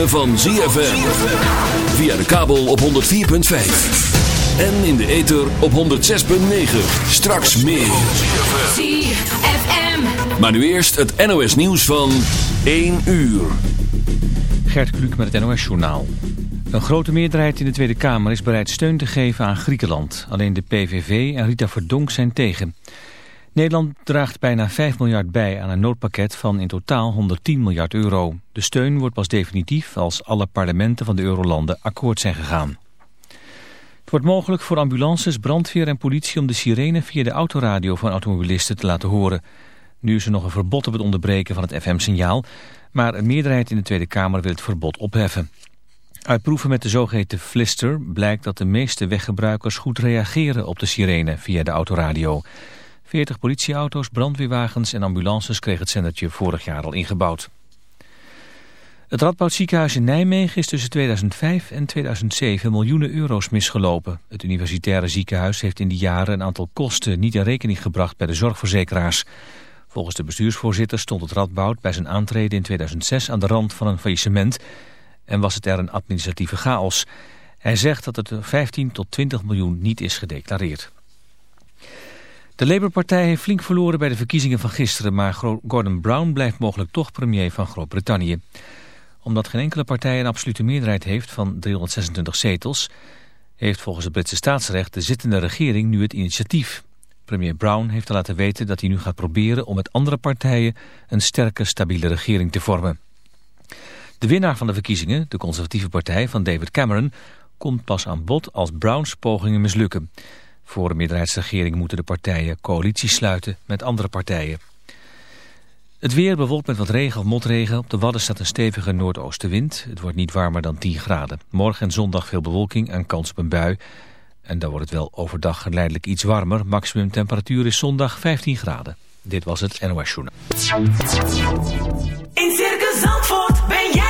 Ritme van ZFM. Via de kabel op 104.5. En in de ether op 106.9. Straks meer. ZFM. Maar nu eerst het NOS nieuws van 1 uur. Gert Kluk met het NOS-journaal. Een grote meerderheid in de Tweede Kamer is bereid steun te geven aan Griekenland. Alleen de PVV en Rita Verdonk zijn tegen. Nederland draagt bijna 5 miljard bij aan een noodpakket van in totaal 110 miljard euro. De steun wordt pas definitief als alle parlementen van de eurolanden akkoord zijn gegaan. Het wordt mogelijk voor ambulances, brandweer en politie om de sirene via de autoradio van automobilisten te laten horen. Nu is er nog een verbod op het onderbreken van het FM-signaal, maar een meerderheid in de Tweede Kamer wil het verbod opheffen. Uit proeven met de zogeheten Flister blijkt dat de meeste weggebruikers goed reageren op de sirene via de autoradio. 40 politieauto's, brandweerwagens en ambulances kreeg het zendertje vorig jaar al ingebouwd. Het Radboud ziekenhuis in Nijmegen is tussen 2005 en 2007 miljoenen euro's misgelopen. Het universitaire ziekenhuis heeft in die jaren een aantal kosten niet in rekening gebracht bij de zorgverzekeraars. Volgens de bestuursvoorzitter stond het Radboud bij zijn aantreden in 2006 aan de rand van een faillissement en was het er een administratieve chaos. Hij zegt dat het 15 tot 20 miljoen niet is gedeclareerd. De Labour-partij heeft flink verloren bij de verkiezingen van gisteren... maar Gordon Brown blijft mogelijk toch premier van Groot-Brittannië. Omdat geen enkele partij een absolute meerderheid heeft van 326 zetels... heeft volgens het Britse staatsrecht de zittende regering nu het initiatief. Premier Brown heeft laten weten dat hij nu gaat proberen... om met andere partijen een sterke, stabiele regering te vormen. De winnaar van de verkiezingen, de conservatieve partij van David Cameron... komt pas aan bod als Browns pogingen mislukken... Voor een meerderheidsregering moeten de partijen coalities sluiten met andere partijen. Het weer bewolkt met wat regen of motregen. Op de Wadden staat een stevige noordoostenwind. Het wordt niet warmer dan 10 graden. Morgen en zondag veel bewolking en kans op een bui. En dan wordt het wel overdag geleidelijk iets warmer. Maximum temperatuur is zondag 15 graden. Dit was het NOS Journal. In Circus Zandvoort ben jij.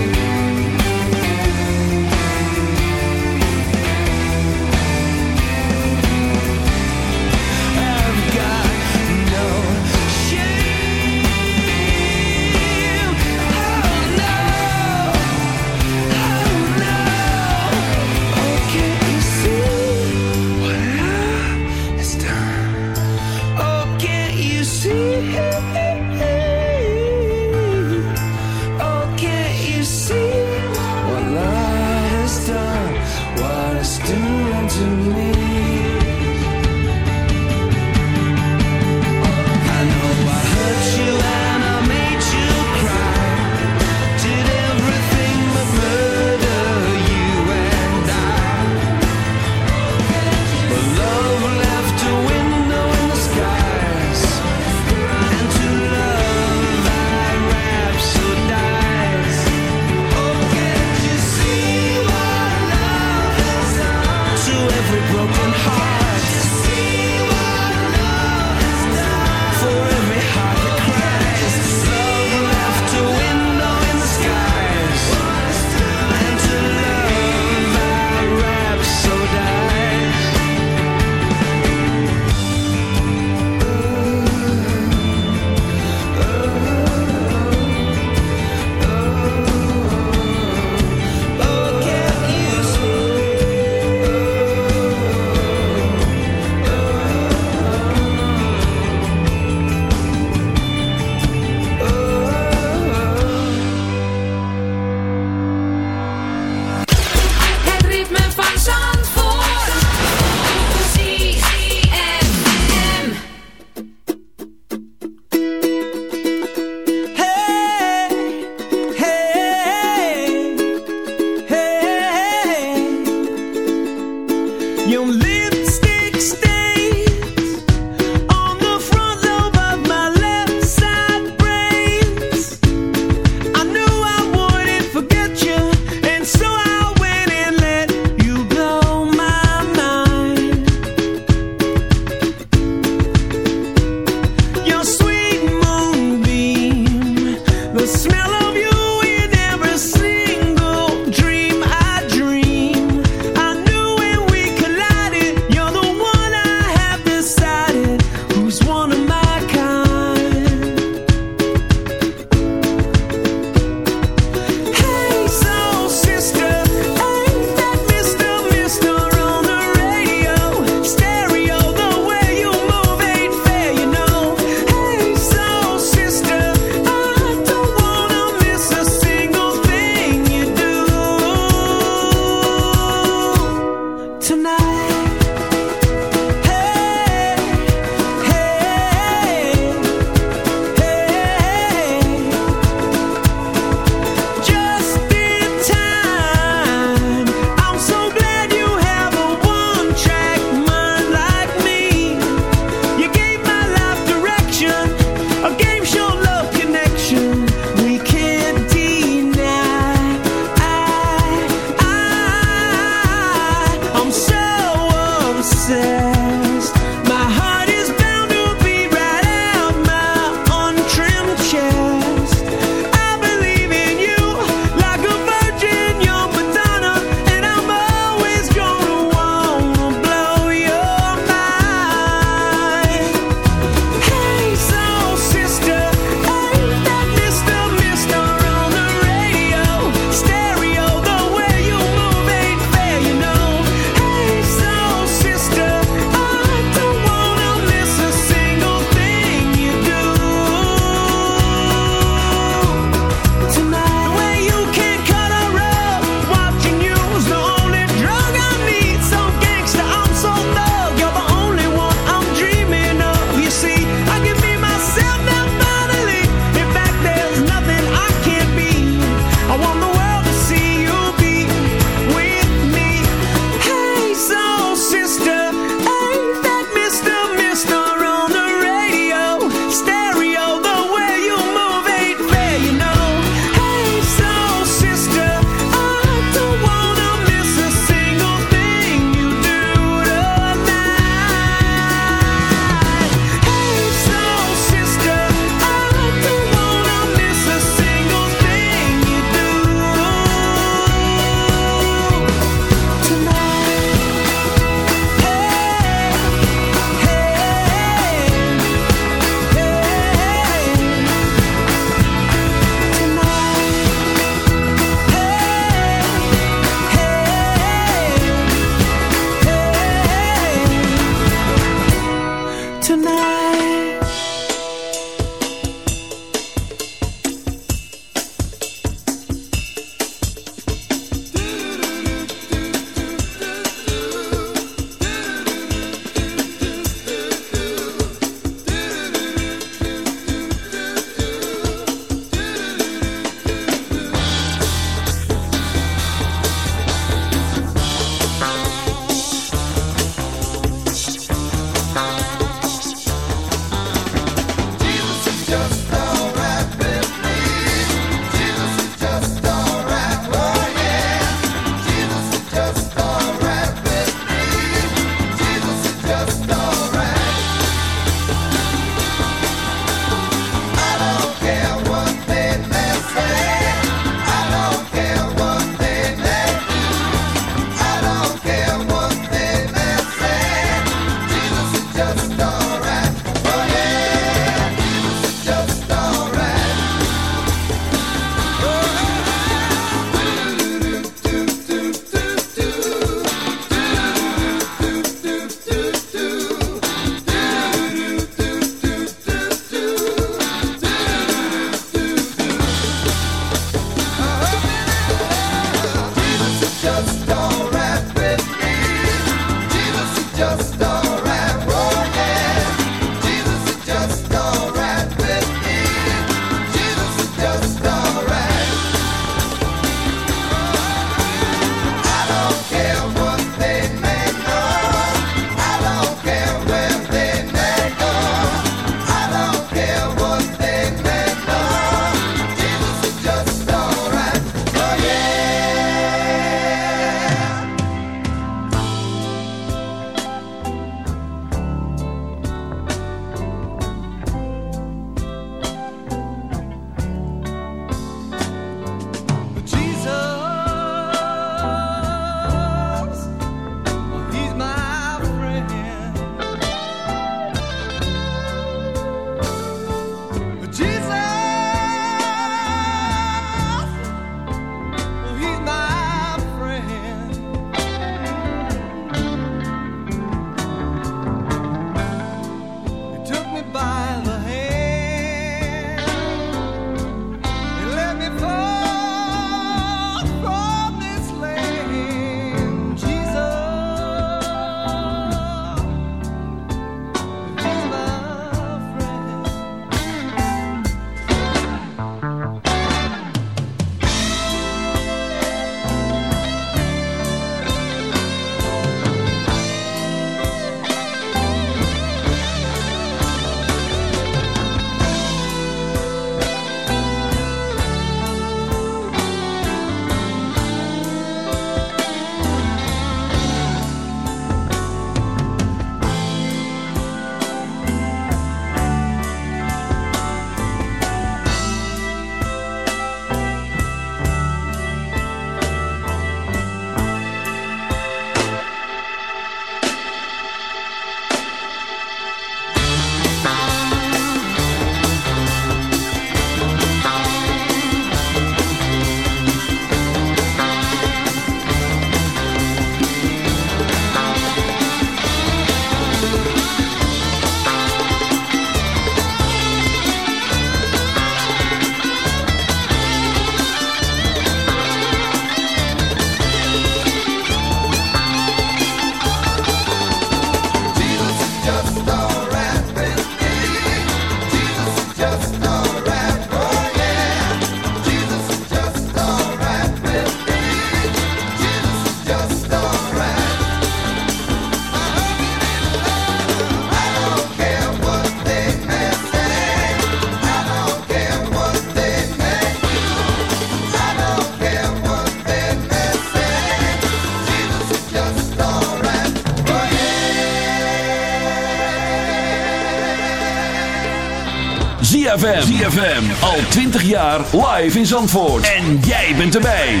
ZFM. ZFM. Al 20 jaar live in Zandvoort. En jij bent erbij.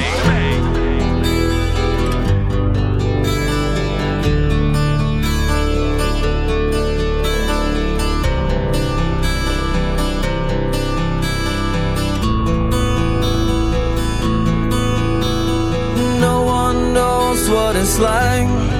No one knows what it's like.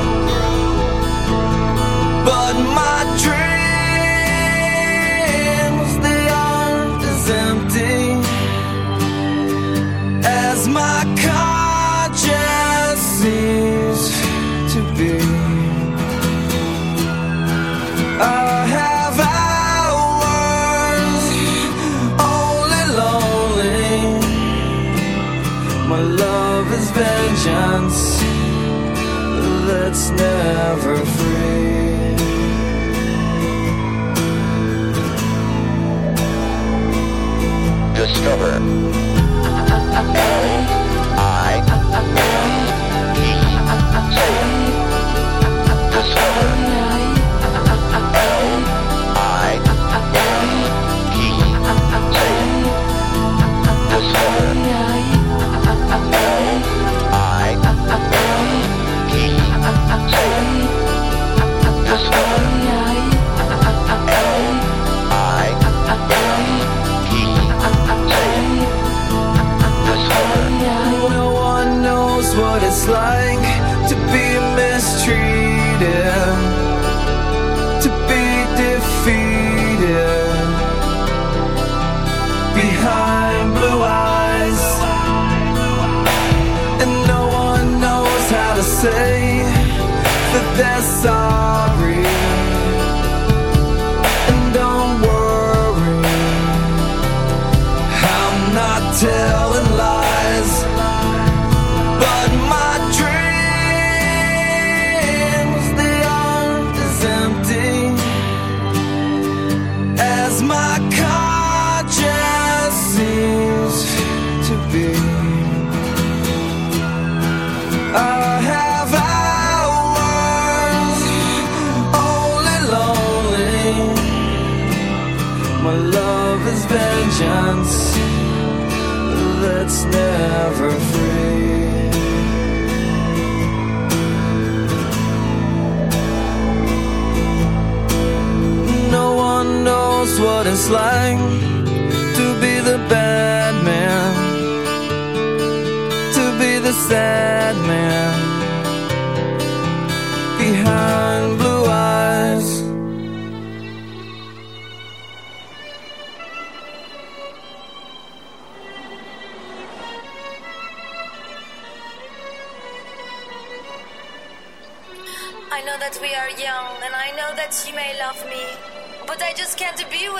It's never free.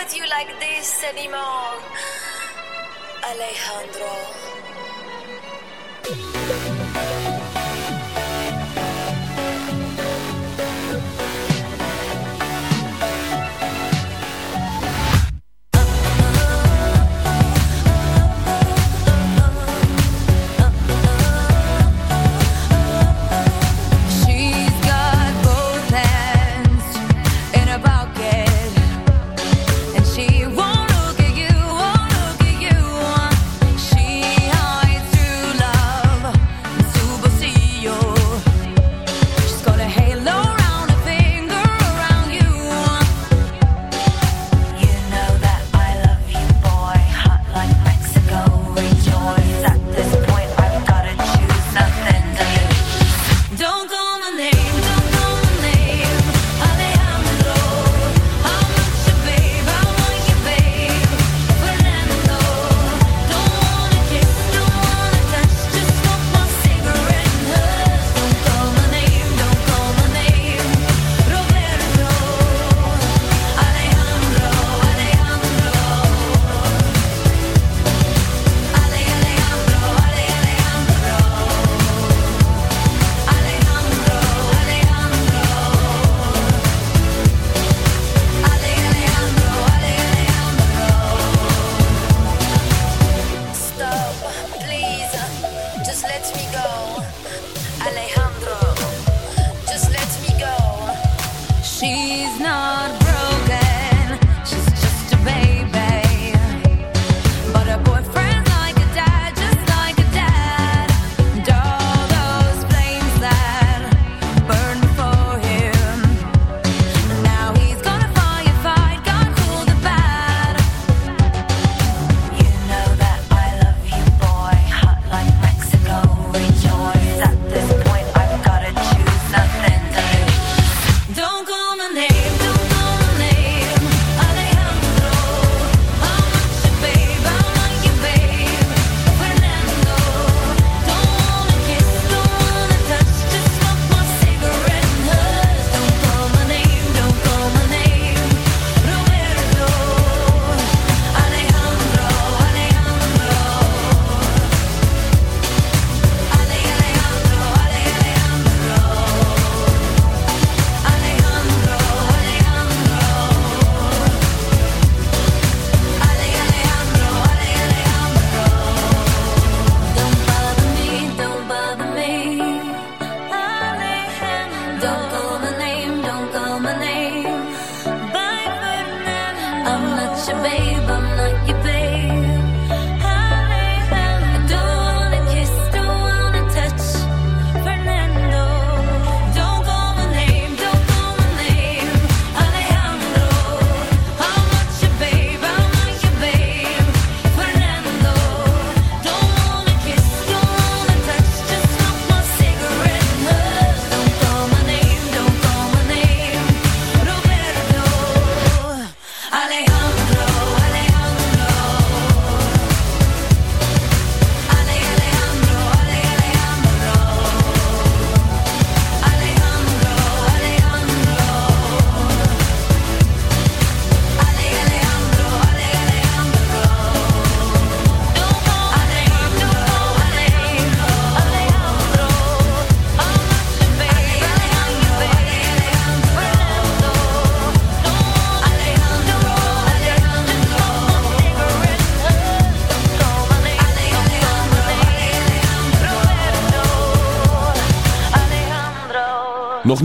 with you like this anymore, Alejandro.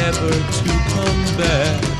never to come back.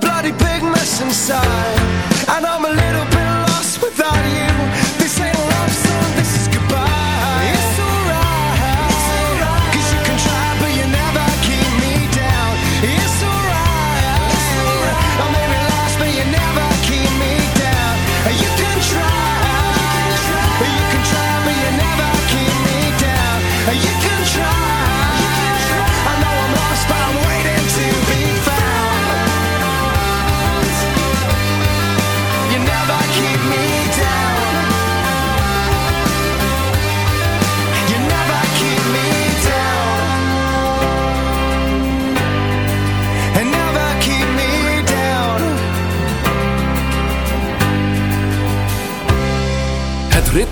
bloody big mess inside.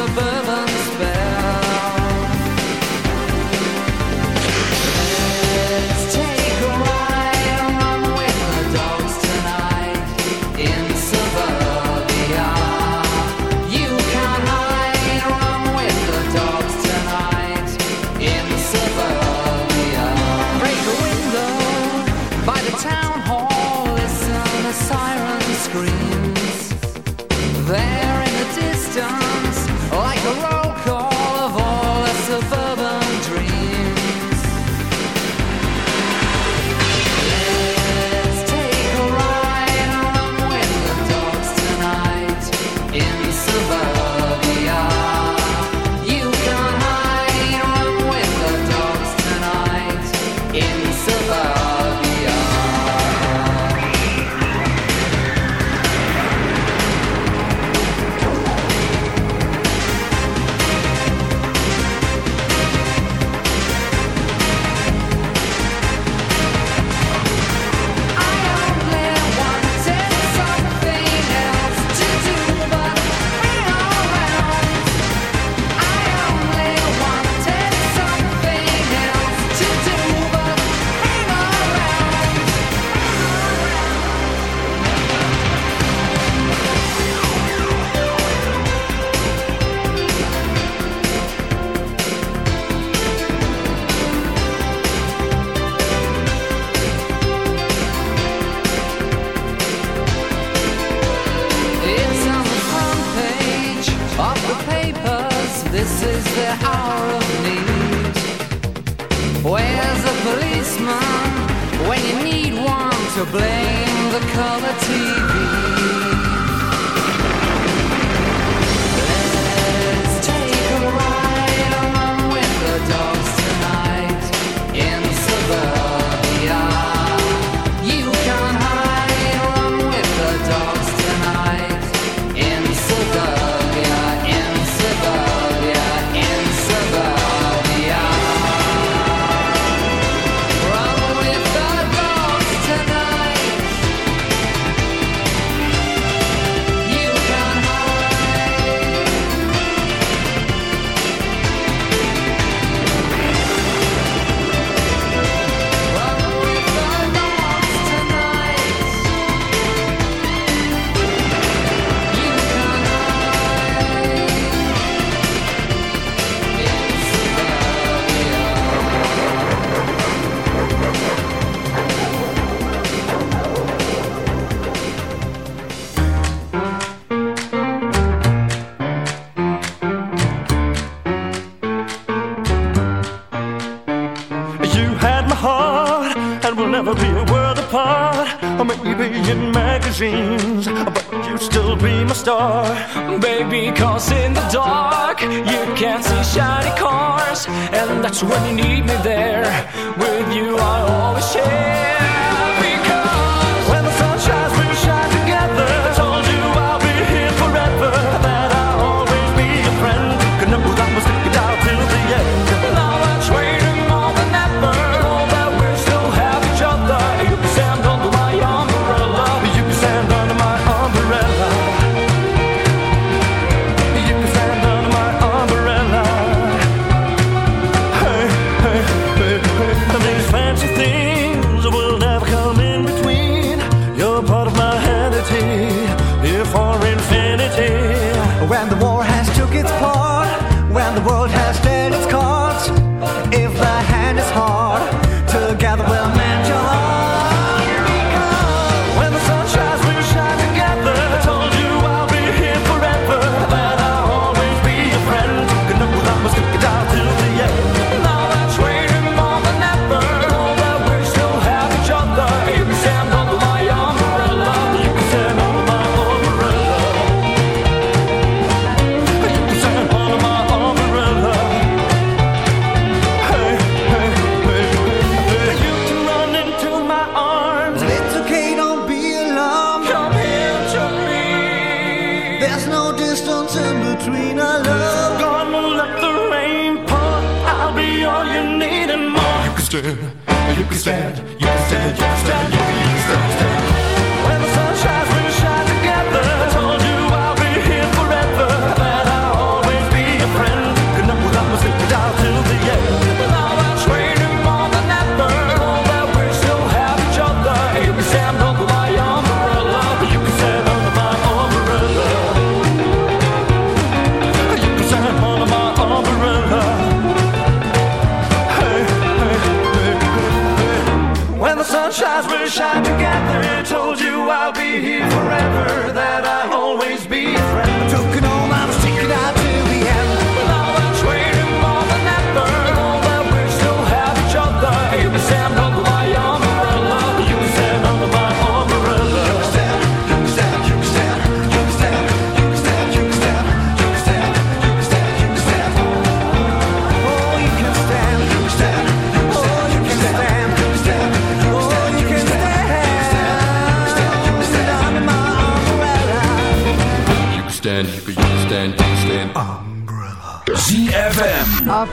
suburban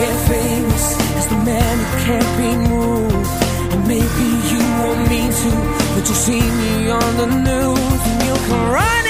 get famous as the man who can't be moved. And maybe you want me to, but you see me on the news and you'll come right.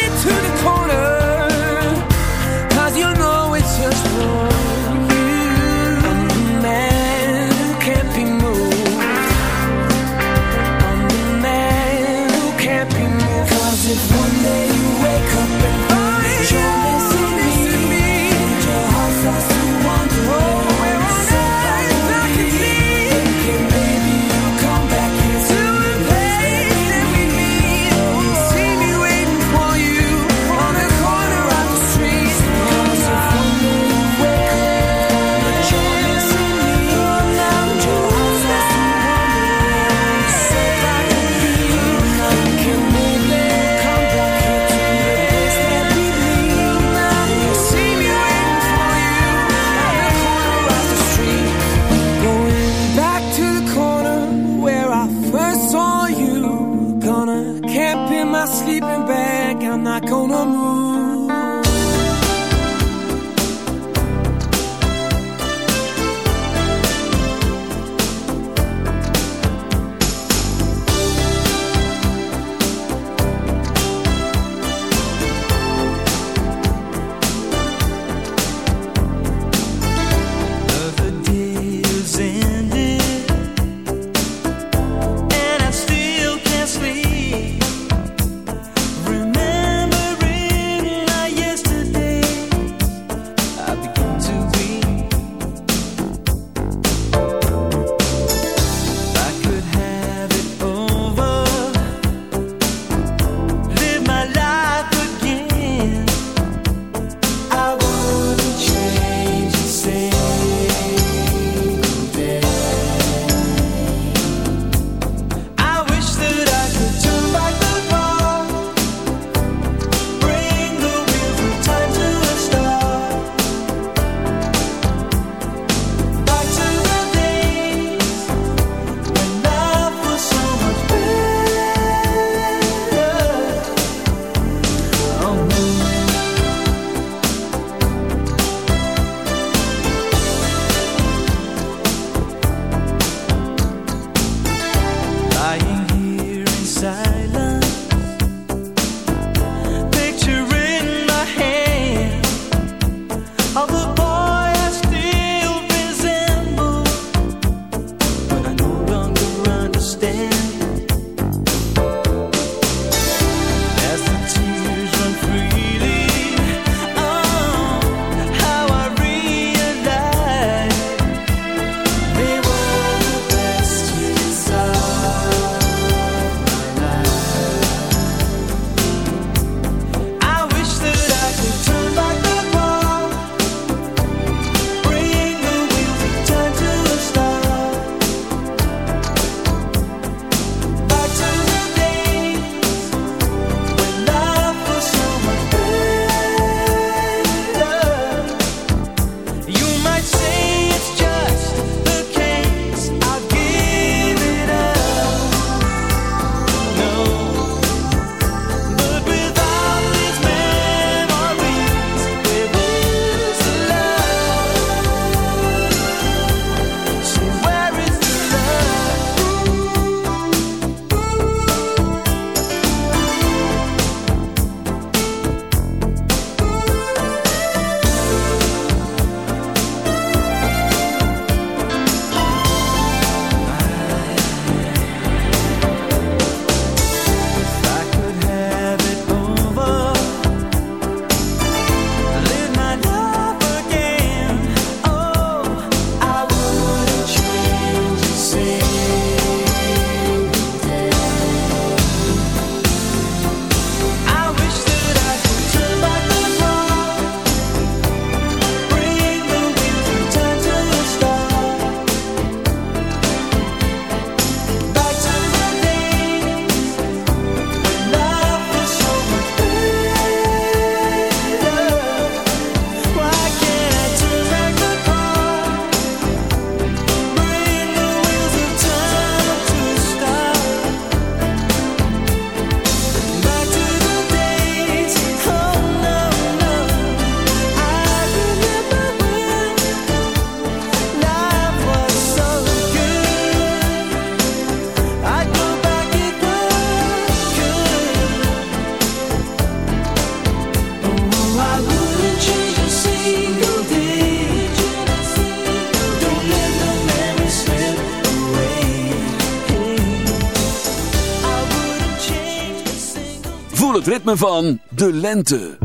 Van de lente.